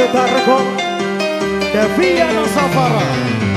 de Tarragona, de Devia Nossa Farra.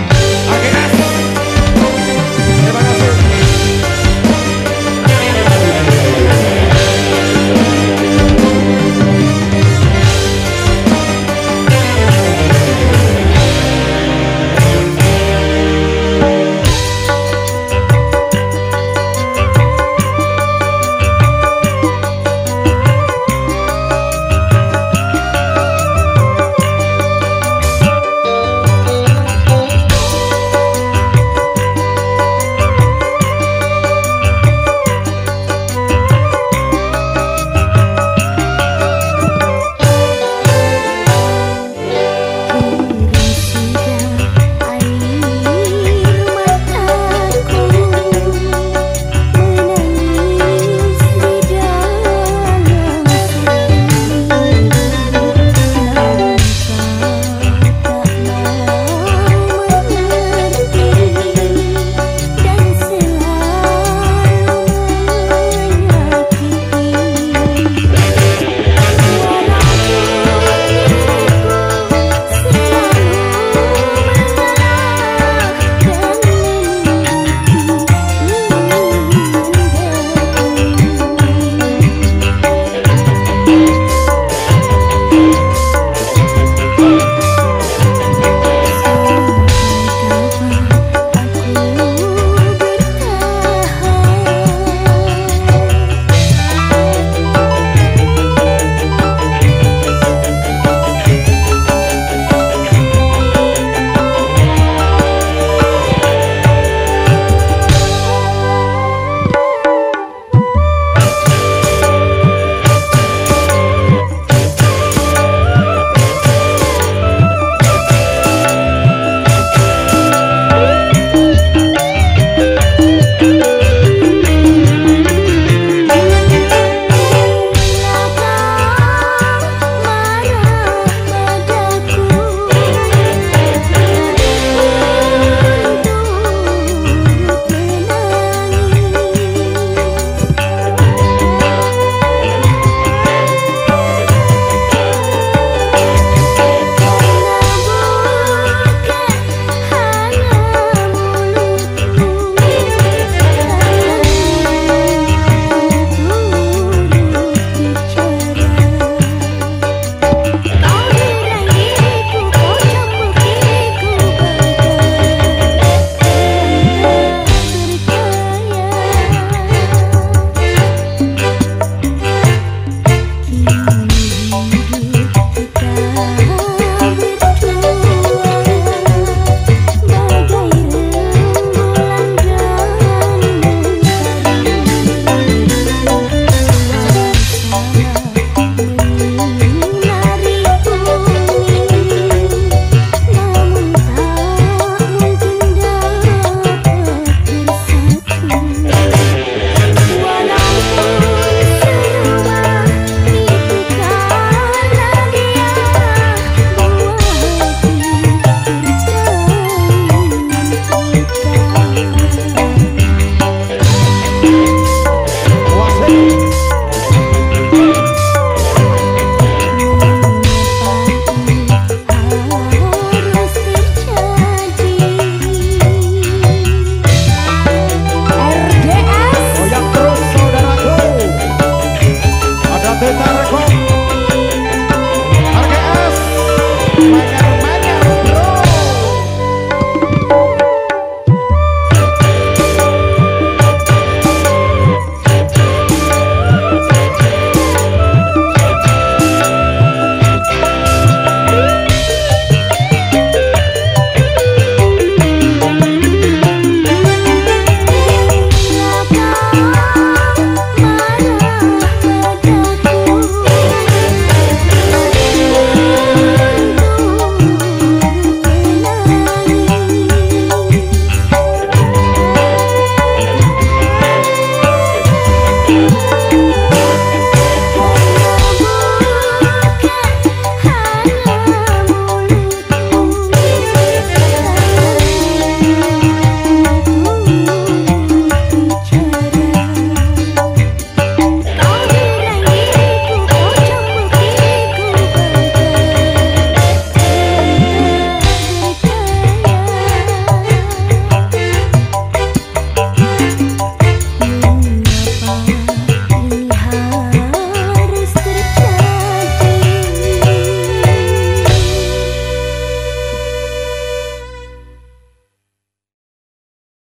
Bye.